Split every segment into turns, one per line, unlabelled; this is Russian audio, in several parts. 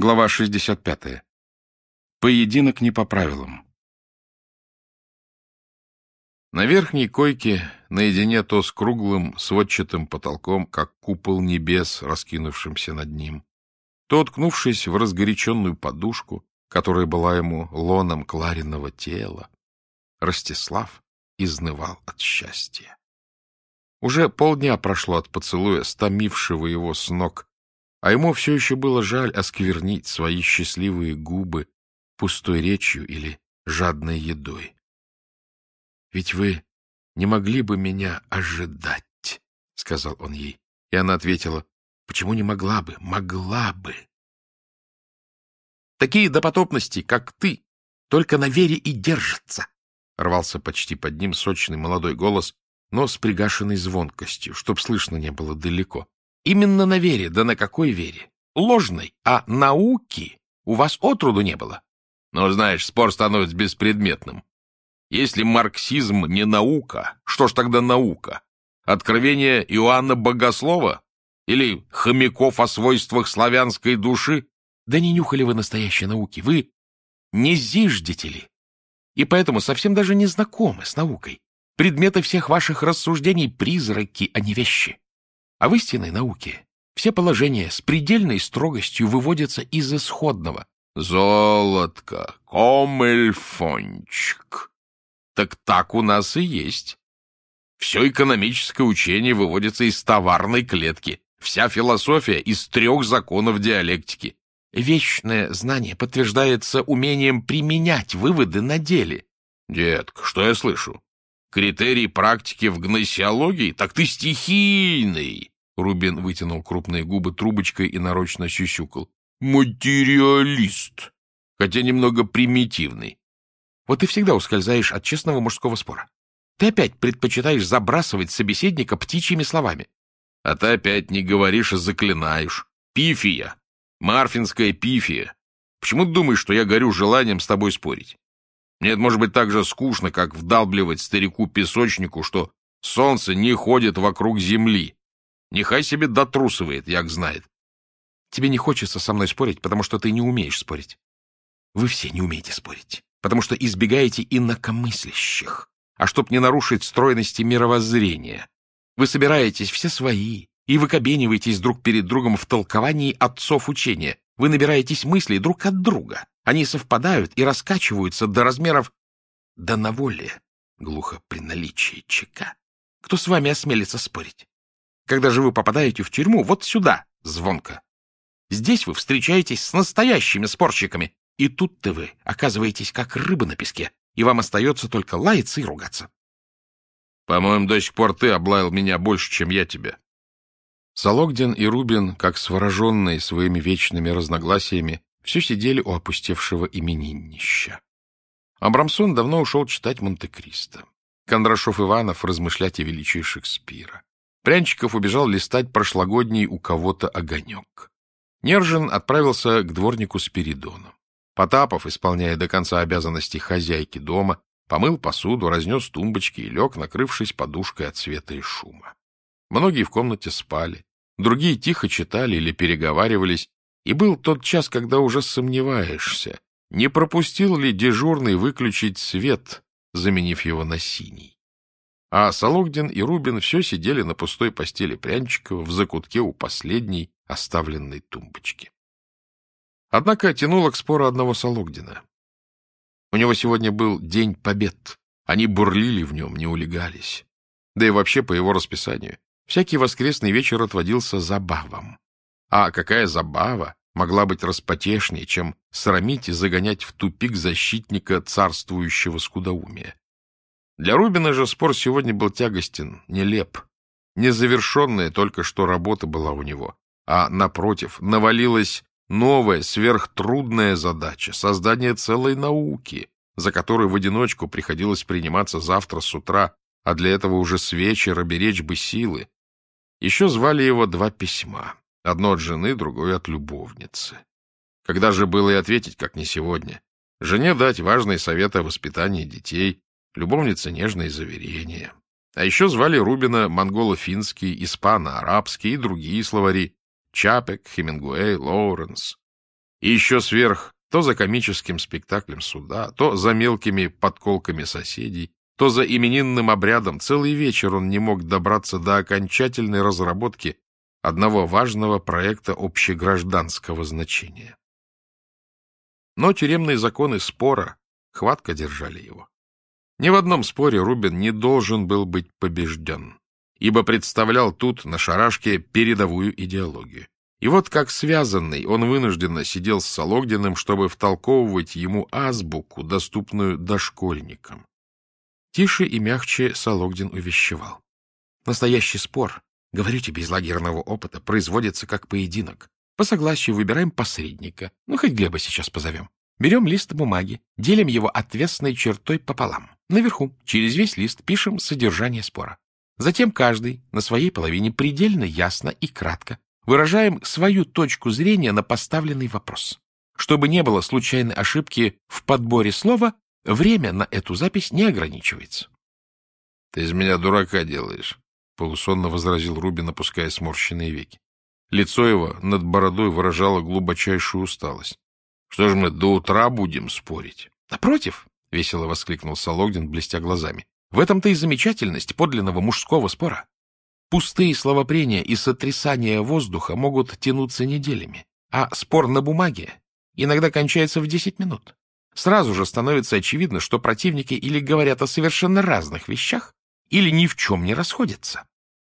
Глава 65. Поединок не по правилам. На верхней койке, наедине то с круглым сводчатым потолком, как купол небес, раскинувшимся над ним, то уткнувшись в разгоряченную подушку, которая была ему лоном Клариного тела, Ростислав изнывал от счастья. Уже полдня прошло от поцелуя, стомившего его с ног а ему все еще было жаль осквернить свои счастливые губы пустой речью или жадной едой. — Ведь вы не могли бы меня ожидать, — сказал он ей. И она ответила, — почему не могла бы? Могла бы. — Такие допотопности, как ты, только на вере и держатся, — рвался почти под ним сочный молодой голос, но с пригашенной звонкостью, чтоб слышно не было далеко. Именно на вере, да на какой вере? Ложной, а науки у вас отроду не было. Но, знаешь, спор становится беспредметным. Если марксизм не наука, что ж тогда наука? Откровение Иоанна Богослова? Или хомяков о свойствах славянской души? Да не нюхали вы настоящей науки, вы не зиждете И поэтому совсем даже не знакомы с наукой. Предметы всех ваших рассуждений — призраки, а не вещи. А в истинной науке все положения с предельной строгостью выводятся из исходного. Золотко, комельфончик. Так так у нас и есть. Все экономическое учение выводится из товарной клетки, вся философия из трех законов диалектики. Вечное знание подтверждается умением применять выводы на деле. Детка, что я слышу? Критерий практики в гносеологии? Так ты стихийный. Рубин вытянул крупные губы трубочкой и нарочно щущукал. Материалист. Хотя немного примитивный. Вот ты всегда ускользаешь от честного мужского спора. Ты опять предпочитаешь забрасывать собеседника птичьими словами. А ты опять не говоришь, а заклинаешь. Пифия. Марфинская пифия. Почему ты думаешь, что я горю желанием с тобой спорить? Мне это может быть так же скучно, как вдалбливать старику-песочнику, что солнце не ходит вокруг земли. Нехай себе дотрусывает, як знает. Тебе не хочется со мной спорить, потому что ты не умеешь спорить. Вы все не умеете спорить, потому что избегаете инакомыслящих. А чтоб не нарушить стройности мировоззрения, вы собираетесь все свои и выкобениваетесь друг перед другом в толковании отцов учения. Вы набираетесь мыслей друг от друга. Они совпадают и раскачиваются до размеров... Да на воле, глухо при наличии чека. Кто с вами осмелится спорить? Когда же вы попадаете в тюрьму, вот сюда, звонко. Здесь вы встречаетесь с настоящими спорщиками, и тут-то вы оказываетесь как рыба на песке, и вам остается только лаяться и ругаться. По-моему, до сих пор ты облаял меня больше, чем я тебя. Сологдин и Рубин, как свороженные своими вечными разногласиями, все сидели у опустевшего имениннища. Абрамсон давно ушел читать Монте-Кристо. Кондрашов-Иванов размышлять о величии Шекспира. Прянчиков убежал листать прошлогодний у кого-то огонек. Нержин отправился к дворнику Спиридону. Потапов, исполняя до конца обязанности хозяйки дома, помыл посуду, разнес тумбочки и лег, накрывшись подушкой от света и шума. Многие в комнате спали, другие тихо читали или переговаривались, и был тот час, когда уже сомневаешься, не пропустил ли дежурный выключить свет, заменив его на синий. А Сологдин и Рубин все сидели на пустой постели Прянчикова в закутке у последней оставленной тумбочки. Однако тянуло к спору одного Сологдина. У него сегодня был день побед. Они бурлили в нем, не улегались. Да и вообще, по его расписанию, всякий воскресный вечер отводился забавам. А какая забава могла быть распотешнее, чем срамить и загонять в тупик защитника царствующего скудоумия? Для Рубина же спор сегодня был тягостен, нелеп. Незавершенная только что работа была у него, а, напротив, навалилась новая, сверхтрудная задача — создание целой науки, за которую в одиночку приходилось приниматься завтра с утра, а для этого уже с вечера беречь бы силы. Еще звали его два письма. Одно от жены, другое от любовницы. Когда же было и ответить, как не сегодня? Жене дать важные советы о воспитании детей, любовнице нежные заверения. А еще звали Рубина монголо-финский, испано-арабский и другие словари. Чапек, Хемингуэй, Лоуренс. И еще сверх то за комическим спектаклем суда, то за мелкими подколками соседей, то за именинным обрядом целый вечер он не мог добраться до окончательной разработки одного важного проекта общегражданского значения. Но тюремные законы спора хватко держали его. Ни в одном споре Рубин не должен был быть побежден, ибо представлял тут на шарашке передовую идеологию. И вот как связанный он вынужденно сидел с Сологдиным, чтобы втолковывать ему азбуку, доступную дошкольникам. Тише и мягче Сологдин увещевал. Настоящий спор, говорю тебе из лагерного опыта, производится как поединок. По согласию выбираем посредника, ну хоть Глеба сейчас позовем. Берем лист бумаги, делим его отвесной чертой пополам. Наверху, через весь лист, пишем содержание спора. Затем каждый на своей половине предельно ясно и кратко выражаем свою точку зрения на поставленный вопрос. Чтобы не было случайной ошибки в подборе слова, время на эту запись не ограничивается.
— Ты из меня дурака делаешь, — полусонно возразил Рубин, опуская сморщенные веки. Лицо его над бородой выражало глубочайшую усталость. — Что ж мы до утра будем спорить?
— Напротив, — весело воскликнул Сологдин, блестя глазами, — в этом-то и замечательность подлинного мужского спора. Пустые словопрения и сотрясания воздуха могут тянуться неделями, а спор на бумаге иногда кончается в десять минут. Сразу же становится очевидно, что противники или говорят о совершенно разных вещах, или ни в чем не расходятся.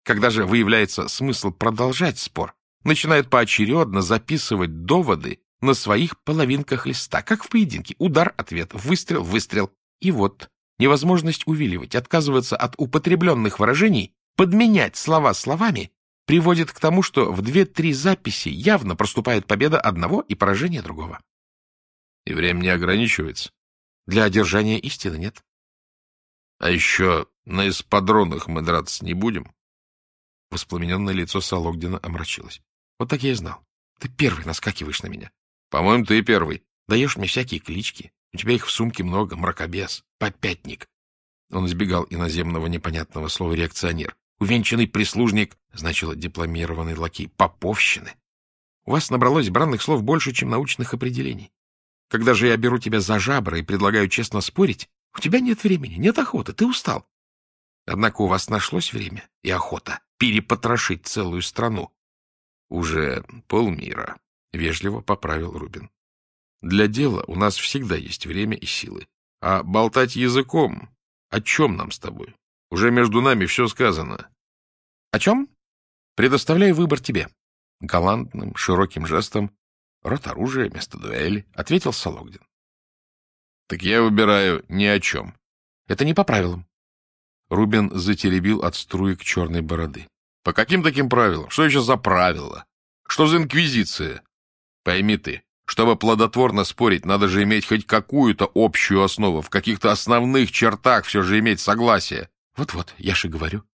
Когда же выявляется смысл продолжать спор, начинают поочередно записывать доводы на своих половинках листа, как в поединке. Удар, ответ, выстрел, выстрел. И вот невозможность увиливать, отказываться от употребленных выражений подменять слова словами приводит к тому, что в две-три записи явно проступает победа одного и поражение другого.
И время не ограничивается?
Для одержания истины нет.
А еще на эспадронах мы драться не будем?
Воспламененное лицо Сологдина омрачилось. Вот так я и знал. Ты первый наскакиваешь на меня.
По-моему, ты первый.
Даешь мне всякие клички. У тебя их в сумке много. Мракобес, попятник. Он избегал иноземного непонятного слова «реакционер» увенчанный прислужник, значило дипломированный лакей, поповщины. У вас набралось бранных слов больше, чем научных определений. Когда же я беру тебя за жабры и предлагаю честно спорить, у тебя нет времени, нет охоты, ты устал. Однако у вас нашлось время и охота перепотрошить целую страну.
Уже полмира, — вежливо поправил Рубин.
Для дела у нас всегда есть время и силы. А болтать языком о чем нам с тобой? Уже между нами все сказано. — О чем? Предоставляю выбор тебе. Галантным, широким жестом. Рот оружия, место дуэли, — ответил Сологдин.
— Так я выбираю ни о чем.
— Это не по правилам. Рубин затеребил от струек черной бороды.
— По каким таким правилам? Что еще за правила? Что за инквизиция? Пойми ты, чтобы плодотворно спорить, надо же иметь хоть какую-то общую основу, в каких-то основных чертах все же иметь согласие.
Вот-вот, я же говорю.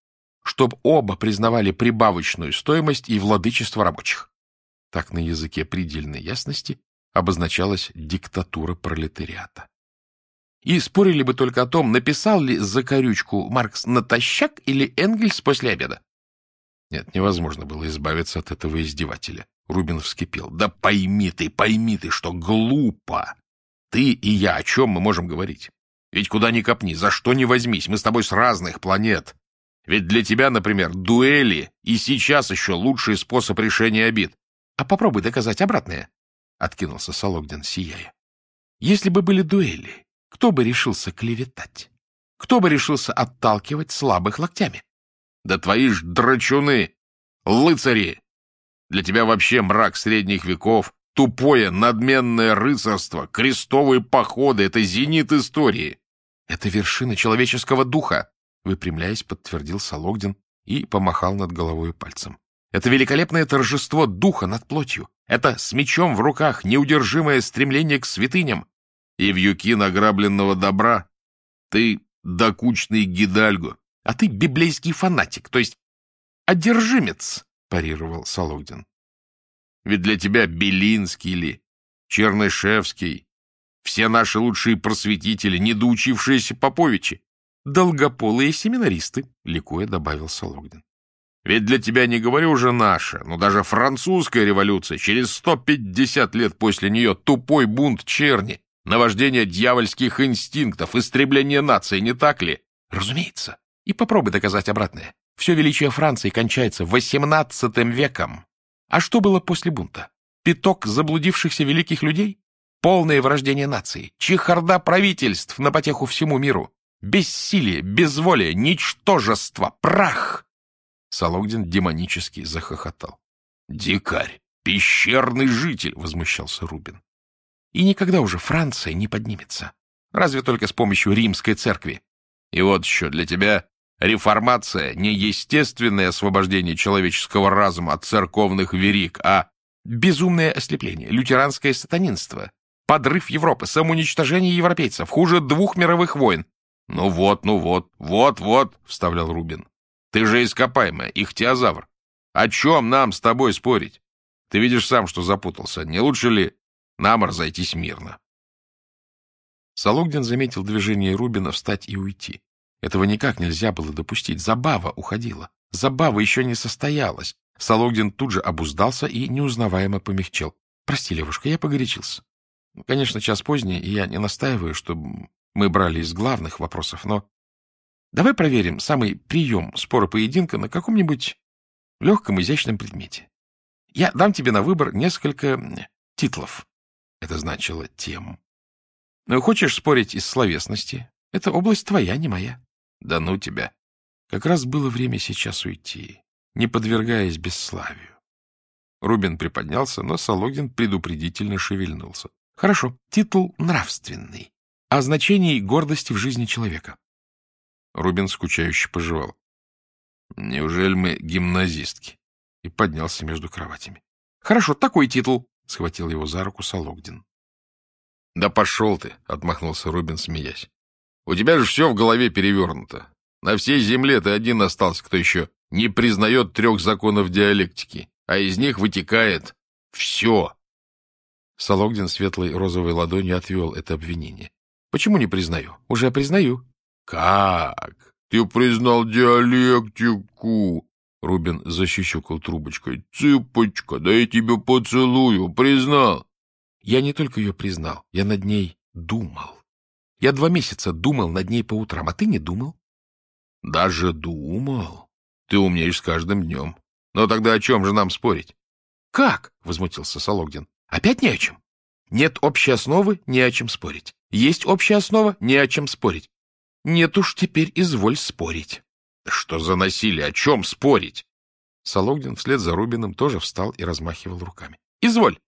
Чтоб оба признавали прибавочную стоимость и владычество рабочих. Так на языке предельной ясности обозначалась диктатура пролетариата. И спорили бы только о том, написал ли за корючку Маркс натощак или Энгельс после обеда. Нет, невозможно было избавиться от этого издевателя. Рубин вскипел. Да пойми ты, пойми ты, что глупо. Ты и я, о чем мы можем говорить? Ведь куда ни копни, за что ни возьмись, мы с тобой с разных планет. Ведь для тебя, например, дуэли и сейчас еще лучший способ решения обид. А попробуй доказать обратное, — откинулся Сологдин, сияя. Если бы были дуэли, кто бы решился клеветать? Кто бы решился отталкивать слабых локтями?
Да твои ж драчуны, лыцари! Для тебя вообще мрак средних веков Тупое, надменное рыцарство, крестовые походы — это зенит истории.
— Это вершина человеческого духа, — выпрямляясь, подтвердил Сологдин и помахал над головой пальцем. — Это великолепное торжество духа над плотью. Это с мечом в руках неудержимое стремление к святыням.
И в юки награбленного добра ты докучный гидальго.
А ты библейский фанатик, то есть одержимец, — парировал Сологдин.
Ведь для тебя Белинский или Чернышевский, все наши лучшие просветители, недоучившиеся Поповичи,
долгополые семинаристы, — ликуя добавил Сологдин. Ведь для тебя не говорю уже наша, но даже французская революция, через 150 лет после нее тупой бунт черни, наваждение дьявольских инстинктов, истребление нации, не так ли?
Разумеется. И попробуй доказать обратное. Все величие Франции кончается XVIII веком. А что было после бунта? Пяток заблудившихся великих людей? Полное врождение нации, чехарда правительств на потеху всему миру, бессилие, безволие, ничтожество, прах! Сологдин демонически захохотал.
«Дикарь! Пещерный житель!» — возмущался Рубин.
«И никогда уже Франция не поднимется. Разве только с помощью римской церкви.
И вот еще для тебя реформация — не естественное освобождение человеческого разума от церковных верик, а
безумное ослепление, лютеранское сатанинство, подрыв Европы, самоуничтожение европейцев, хуже двух мировых войн.
— Ну вот, ну вот, вот-вот, — вставлял Рубин. Ты же ископаемая, ихтиозавр. О чем нам с тобой спорить? Ты видишь сам, что запутался. Не лучше ли нам разойтись мирно?
Сологдин заметил движение Рубина встать и уйти. Этого никак нельзя было допустить. Забава уходила. Забава еще не состоялась. Сологдин тут же обуздался и неузнаваемо помягчел. — Прости, Левушка, я погорячился. Конечно, час поздний, и я не настаиваю, чтобы мы брали из главных вопросов, но Давай проверим самый прием спора-поединка на каком-нибудь легком, изящном предмете. Я дам тебе на выбор несколько титлов. Это значило тем. Ну, хочешь спорить из словесности? Это область твоя, не моя. Да ну тебя. Как раз было время сейчас уйти, не подвергаясь бесславию. Рубин приподнялся, но Сологин предупредительно шевельнулся. Хорошо, титул нравственный, о значении гордости в жизни человека. Рубин скучающе пожевал.
Неужели мы гимназистки? И поднялся между кроватями.
— Хорошо, такой титул, — схватил его за руку Сологдин.
— Да пошел ты, — отмахнулся Рубин, смеясь. — У тебя же все в голове перевернуто. На всей земле ты один остался, кто еще не признает трех законов диалектики, а из них вытекает все.
Сологдин светлой розовой ладонью отвел это обвинение. — Почему не признаю? Уже признаю.
«Как? Ты признал диалектику?» Рубин защищукал трубочкой. «Цыпочка, да я тебя поцелую, признал!»
«Я не только ее признал, я над ней думал. Я два месяца думал над ней по утрам, а ты не думал?»
«Даже думал? Ты умнеешь с каждым днем. Но тогда о чем же нам спорить?»
«Как?» — возмутился Сологдин. «Опять не о чем. Нет общей основы, не о чем спорить. Есть общая основа, не о чем спорить. Нет уж, теперь изволь спорить.
Что за насилие? О чем спорить?
Сологдин вслед за Рубиным тоже встал и размахивал руками. Изволь.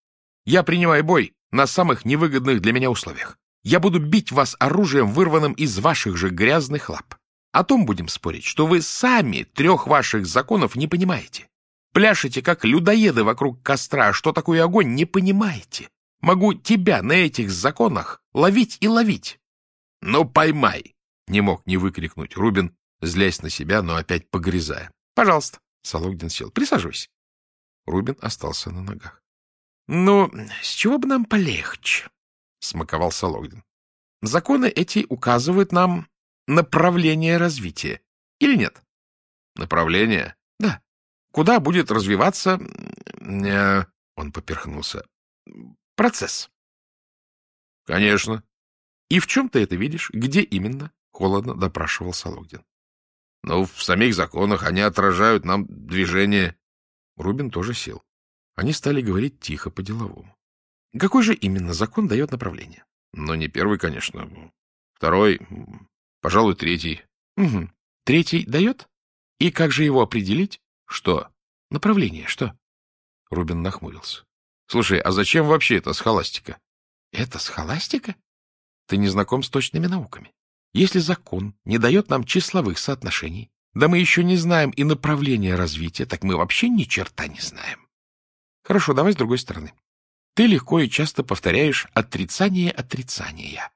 Я принимаю бой на самых невыгодных для меня условиях. Я буду бить вас оружием, вырванным из ваших же грязных лап. О том будем спорить, что вы сами трех ваших законов не понимаете. Пляшете, как людоеды вокруг костра, а что такое огонь, не понимаете. Могу тебя на этих законах ловить и ловить.
Ну, поймай, не мог не выкрикнуть Рубин, злясь на себя, но опять погрязая.
— Пожалуйста. Сологдин сел. — Присаживайся. Рубин остался на ногах. — Ну, с чего бы нам полегче? — смаковал Сологдин. — Законы эти указывают нам направление развития. Или нет?
— Направление?
— Да. Куда будет развиваться... Э, он поперхнулся. — Процесс.
— Конечно.
— И в чем ты это видишь? Где именно? — холодно допрашивал Сологдин.
— Ну, в самих законах они отражают нам движение.
Рубин тоже сел. Они стали говорить тихо, по-деловому. — Какой же именно закон дает направление?
— Ну, не первый, конечно. Второй, пожалуй, третий.
— Угу. Третий дает? И как же его определить?
— Что?
— Направление, что? Рубин нахмурился.
— Слушай, а зачем вообще эта схоластика?
— Это схоластика? Ты не знаком с точными науками. Если закон не дает нам числовых соотношений, да мы еще не знаем и направления развития, так мы вообще ни черта не знаем. Хорошо, давай с другой стороны. Ты легко и часто повторяешь отрицание отрицания.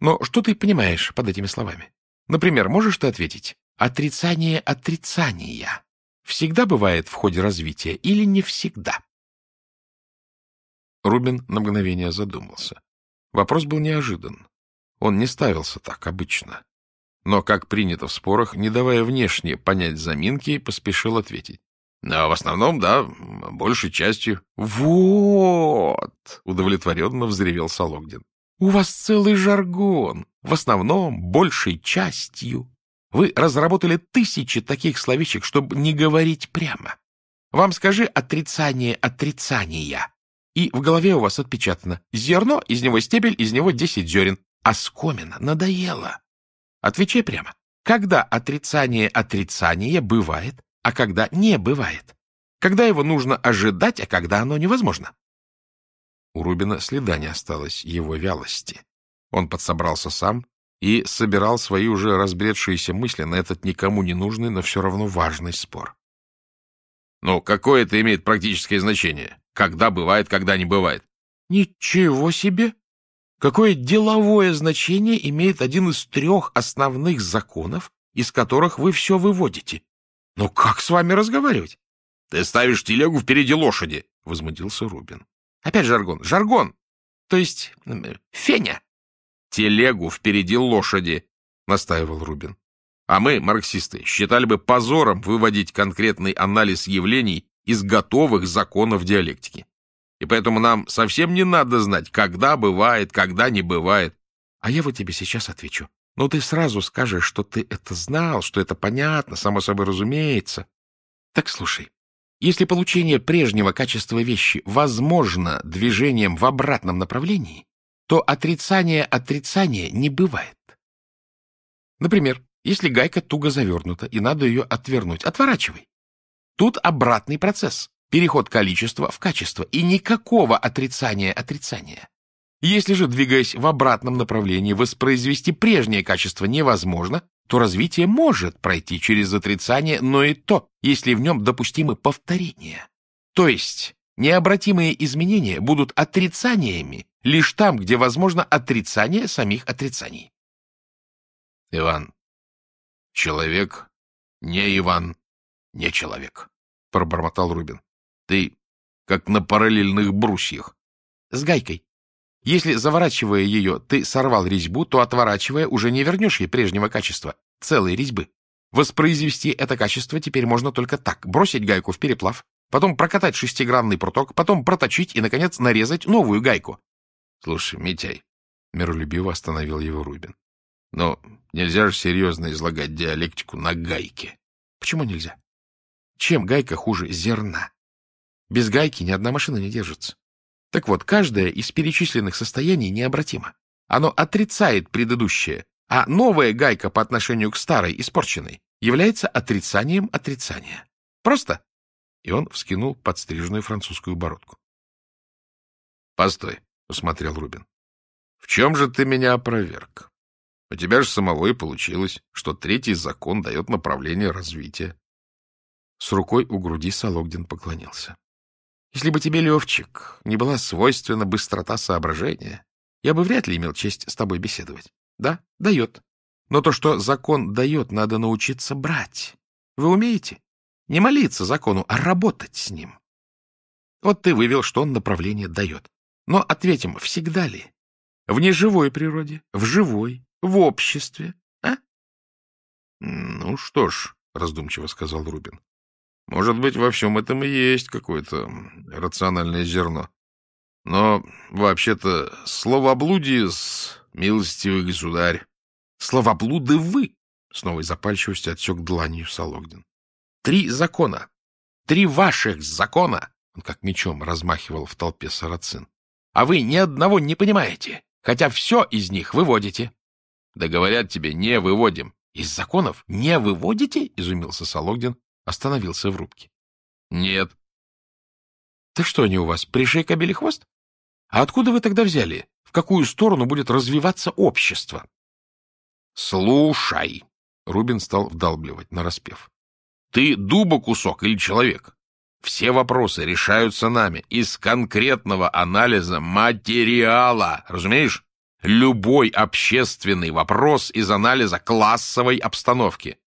Но что ты понимаешь под этими словами? Например, можешь ты ответить «отрицание отрицания» всегда бывает в ходе развития или не всегда? Рубин на мгновение задумался. Вопрос был неожидан. Он не ставился так обычно. но, как принято в спорах, не давая внешне понять заминки, поспешил ответить. А в основном, да, большей частью.
Вот! Удовлетворенно взревел Сологдин. У вас целый жаргон. В основном, большей частью. Вы разработали тысячи таких словечек, чтобы не говорить прямо. Вам скажи отрицание отрицания. И в голове у вас отпечатано зерно, из него стебель, из него десять зерен. А скомина надоело. Отвечай прямо. Когда отрицание отрицания бывает, а когда не бывает? Когда его нужно ожидать, а когда оно невозможно? У Рубина следа не осталось его вялости. Он подсобрался сам и собирал свои уже разбредшиеся мысли на этот никому не нужный, но все равно важный спор.
«Ну, какое это имеет практическое значение? Когда бывает, когда не бывает?»
«Ничего себе! Какое деловое значение имеет один из трех основных законов, из которых вы все выводите? Ну как с вами разговаривать?
— Ты ставишь телегу впереди лошади, — возмутился Рубин.
— Опять жаргон. Жаргон. То есть феня.
— Телегу впереди лошади, — настаивал Рубин. А мы, марксисты, считали бы позором выводить конкретный анализ явлений из готовых законов диалектики. И поэтому нам совсем не надо знать, когда бывает, когда не бывает.
А я вот тебе сейчас отвечу. Но ты сразу скажешь, что ты это знал, что это понятно, само собой разумеется. Так слушай, если получение прежнего качества вещи возможно движением в обратном направлении, то отрицание отрицания не бывает. Например, если гайка туго завернута и надо ее отвернуть, отворачивай. Тут обратный процесс, переход количества в качество, и никакого отрицания отрицания. Если же, двигаясь в обратном направлении, воспроизвести прежнее качество невозможно, то развитие может пройти через отрицание, но и то, если в нем допустимы повторения. То есть необратимые изменения будут отрицаниями лишь там, где возможно отрицание самих отрицаний.
Иван, человек не Иван, не человек, — пробормотал Рубин. Ты как на параллельных брусьях.
С гайкой. Если, заворачивая ее, ты сорвал резьбу, то, отворачивая, уже не вернешь ей прежнего качества, целой резьбы. Воспроизвести это качество теперь можно только так. Бросить гайку в переплав, потом прокатать шестигранный пруток, потом проточить и, наконец, нарезать новую гайку.
— Слушай, Митяй, — миролюбиво остановил его Рубин, — но нельзя же серьезно излагать диалектику на гайке.
— Почему нельзя? Чем гайка хуже зерна? Без гайки ни одна машина не держится. Так вот, каждое из перечисленных состояний необратимо. Оно отрицает предыдущее, а новая гайка по отношению к старой, испорченной, является отрицанием отрицания. Просто. И он вскинул подстриженную французскую бородку.
— Постой, — усмотрел Рубин. — В чем же ты меня опроверг? У тебя же самого и получилось, что третий закон дает направление развития.
С рукой у груди Сологдин поклонился. Если бы тебе, Левчик, не была свойственна быстрота соображения, я бы вряд ли имел честь с тобой беседовать. Да, дает. Но то, что закон дает, надо научиться брать. Вы умеете? Не молиться закону, а работать с ним. Вот ты вывел, что он направление дает. Но ответим, всегда ли? В неживой природе, в живой, в обществе, а?
— Ну что ж, — раздумчиво сказал Рубин, может быть, во всем этом и есть какое-то рациональное зерно. Но, вообще-то, словоблудие с милостивый государь.
Словоблуды вы! С новой запальчивостью отсек дланью Сологдин. Три закона. Три ваших закона! Он как мечом размахивал в толпе сарацин. А вы ни одного не понимаете, хотя все из них выводите.
Да говорят тебе, не выводим.
Из законов не выводите? Изумился Сологдин Остановился в рубке.
— Нет.
— Так что они у вас, пришей кобели хвост? А откуда вы тогда взяли? В какую сторону будет развиваться общество?
— Слушай! — Рубин стал вдалбливать, нараспев. — Ты дуба кусок или человек? Все вопросы решаются нами из конкретного анализа материала, разумеешь? Любой общественный вопрос из анализа классовой обстановки.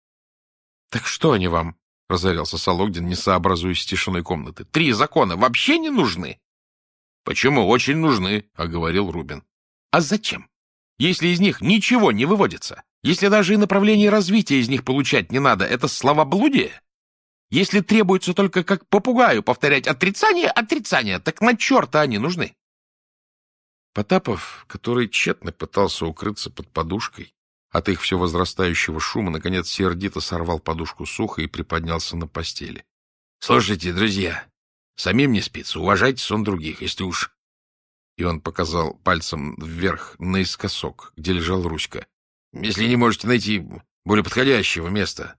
— Так что они вам? — разорялся Сологдин, не сообразуясь с тишиной комнаты. — Три закона вообще не нужны?
— Почему? Очень нужны, — оговорил Рубин.
— А зачем? Если из них ничего не выводится, Если даже и направление развития из них получать не надо, это словоблудие? Если требуется только как попугаю повторять отрицание, отрицание, так на черта они нужны.
Потапов, который тщетно пытался укрыться под подушкой, от их все возрастающего шума, наконец сердито сорвал подушку сухо и приподнялся на постели. — Слушайте, друзья, самим не спится, уважайте сон других, если уж... И он показал пальцем вверх наискосок, где лежал Руська. — Если не можете найти более подходящего места.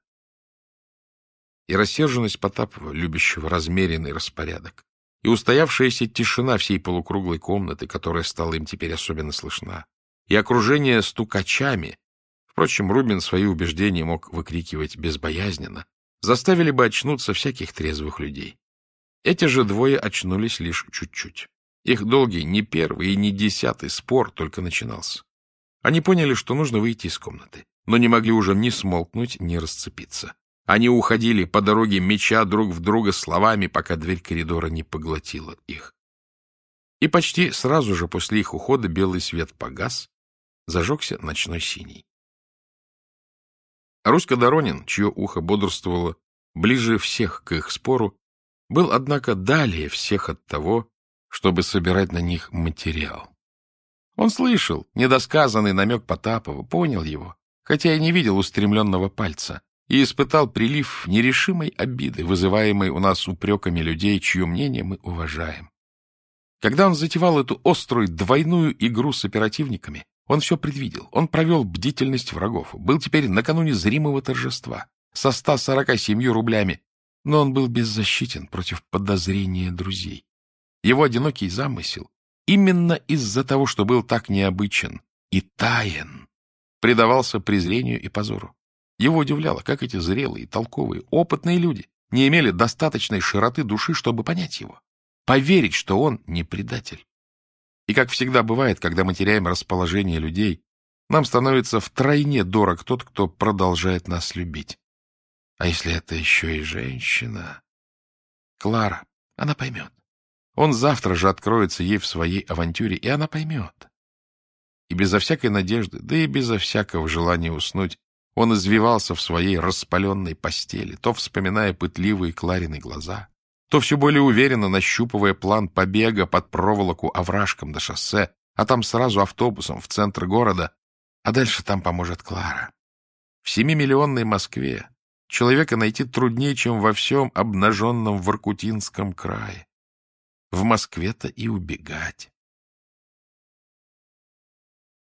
И рассерженность Потапова, любящего размеренный распорядок, и устоявшаяся тишина всей полукруглой комнаты, которая стала им теперь особенно слышна, и окружение стукачами, впрочем, Рубин свои убеждения мог выкрикивать безбоязненно, заставили бы очнуться всяких трезвых людей. Эти же двое очнулись лишь чуть-чуть. Их долгий, не первый и не десятый спор только начинался. Они поняли, что нужно выйти из комнаты, но не могли уже ни смолкнуть, ни расцепиться. Они уходили по дороге меча друг в друга словами, пока дверь коридора не поглотила их. И почти сразу же после их ухода белый свет погас, зажегся ночной синий. Руська Доронин, чье ухо бодрствовало ближе всех к их спору, был, однако, далее всех от того, чтобы собирать на них материал. Он слышал недосказанный намек Потапова, понял его, хотя и не видел устремленного пальца, и испытал прилив нерешимой обиды, вызываемой у нас упреками людей, чье мнение мы уважаем. Когда он затевал эту острую двойную игру с оперативниками, он все предвидел, он провел бдительность врагов, был теперь накануне зримого торжества, со 147 рублями, но он был беззащитен против подозрения друзей. Его одинокий замысел, именно из-за того, что был так необычен и таен, предавался презрению и позору. Его удивляло, как эти зрелые, толковые, опытные люди не имели достаточной широты души, чтобы понять его, поверить, что он не предатель. И как всегда бывает, когда мы теряем расположение людей, нам становится втройне дорог тот, кто продолжает нас любить. А если это еще и женщина? Клара, она поймет. Он завтра же откроется ей в своей авантюре, и она поймет. И безо всякой надежды, да и безо всякого желания уснуть, он извивался в своей распаленной постели, то вспоминая пытливые Кларины глаза, то все более уверенно нащупывая план побега под проволоку овражком до шоссе, а там сразу автобусом в центр города, а дальше там поможет Клара. В семимиллионной Москве человека найти труднее, чем во всем обнаженном Воркутинском крае. В Москве-то и убегать.